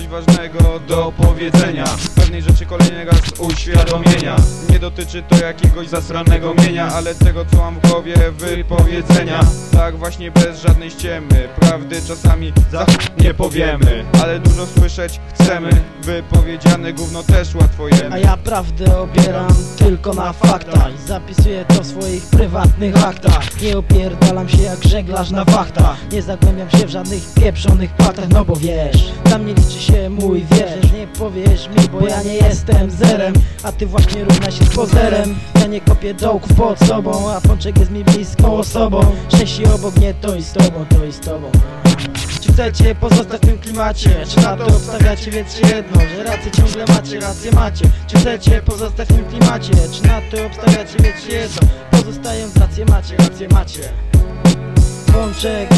ważnego do powiedzenia. Pewnej rzeczy kolejny raz uświadomienia. Nie dotyczy to jakiegoś zasranego mienia Ale tego co mam w głowie wypowiedzenia. Tak właśnie bez żadnej ściemy. Prawdy czasami za nie powiemy Ale dużo słyszeć chcemy. Wypowiedziane gówno też łatwo jemy A ja prawdę opieram tylko na faktach. Zapisuję to w swoich prywatnych aktach. Nie opierdalam się jak żeglarz na wachtach. Nie zagłębiam się w żadnych pieprzonych patach No bo wiesz, dla mnie liczy się mój wiersz Nie powiesz mi, bo ja nie jestem zerem A ty właśnie równa się z pozerem Ja nie kopię dołków pod sobą A pączek jest mi bliską osobą Szczęście obok mnie to i z tobą, to i z tobą czy chcecie pozostać w tym klimacie? Czy na to obstawiacie? Wiedzcie jedno, że rację ciągle macie, rację macie Czy chcecie pozostać w tym klimacie? Czy na to obstawiacie? Wiedzcie jedno, pozostając rację macie, rację macie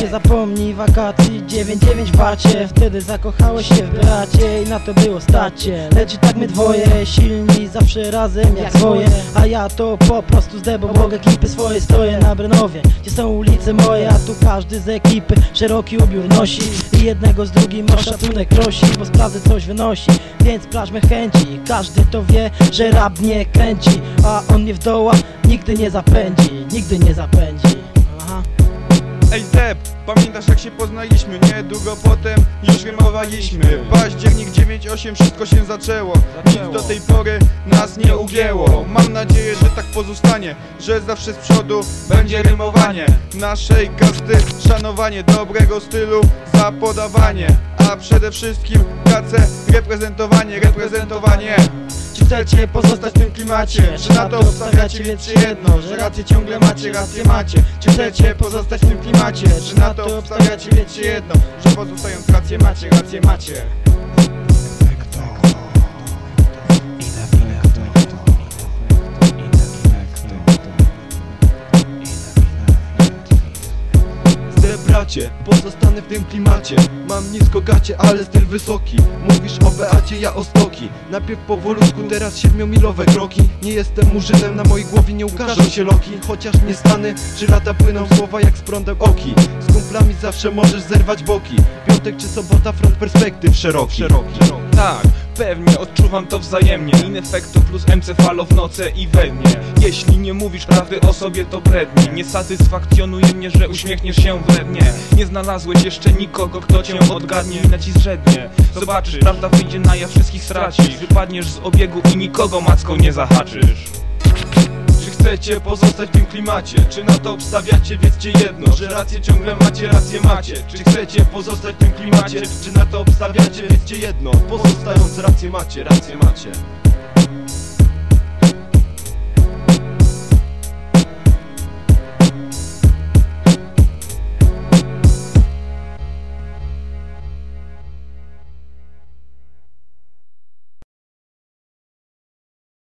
Nie zapomnij wakacji 9-9 w bacie Wtedy zakochałeś się w bracie I na to było stacie. Lecz i tak my dwoje Silni zawsze razem jak swoje. A ja to po prostu zdebo Mogę klipy swoje stoję na Brenowie Gdzie są ulice moje A tu każdy z ekipy Szeroki ubiór nosi. I jednego z drugim o szacunek prosi Bo sprawdzę coś wynosi. Więc plażmy chęci Każdy to wie, że rap mnie kręci. A on mnie w doła nigdy nie zapędzi Nigdy nie zapędzi. Ej Zeb, pamiętasz jak się poznaliśmy? Niedługo potem już rymowaliśmy Październik 9-8 wszystko się zaczęło. Nic do tej pory nas nie ugięło. Mam nadzieję, że tak pozostanie Że zawsze z przodu będzie rymowanie. Naszej kasty szanowanie dobrego stylu za podawanie. A przede wszystkim pracę, reprezentowanie, reprezentowanie chcecie pozostać w tym klimacie? Czy na to obstawiacie? Wiedzcie jedno, że rację ciągle macie, rację macie Czy chcecie pozostać w tym klimacie? Czy na to obstawiacie? Wiedzcie jedno, że pozostając rację macie, rację macie Pozostanę w tym klimacie. Mam nisko gacie, ale styl wysoki. Mówisz o Beacie, ja o stoki. Najpierw powolutku, teraz siedmiomilowe kroki. Nie jestem murzynem, na mojej głowie nie ukażą się loki. Chociaż nie stany, trzy lata płyną słowa jak z prądem oki. Z kumplami zawsze możesz zerwać boki. Piątek czy sobota, front perspektyw szeroki, szeroki. Tak, pewnie odczuwam to wzajemnie. Inefekto plus encefalo w noce i we dnie. Jeśli nie mówisz prawdy o sobie to brednie. Nie satysfakcjonuje mnie, że uśmiechniesz się wrednie Nie znalazłeś jeszcze nikogo, kto cię odgadnie i na ci zrzednie Zobaczysz, prawda wyjdzie na jaw, wszystkich stracisz. Wypadniesz z obiegu i nikogo macką nie zahaczysz. Czy chcecie pozostać w tym klimacie? Czy na to obstawiacie? Wiedzcie jedno, że rację ciągle macie, rację macie Czy chcecie pozostać w tym klimacie? Czy na to obstawiacie? Wiedzcie jedno, pozostając rację macie, rację macie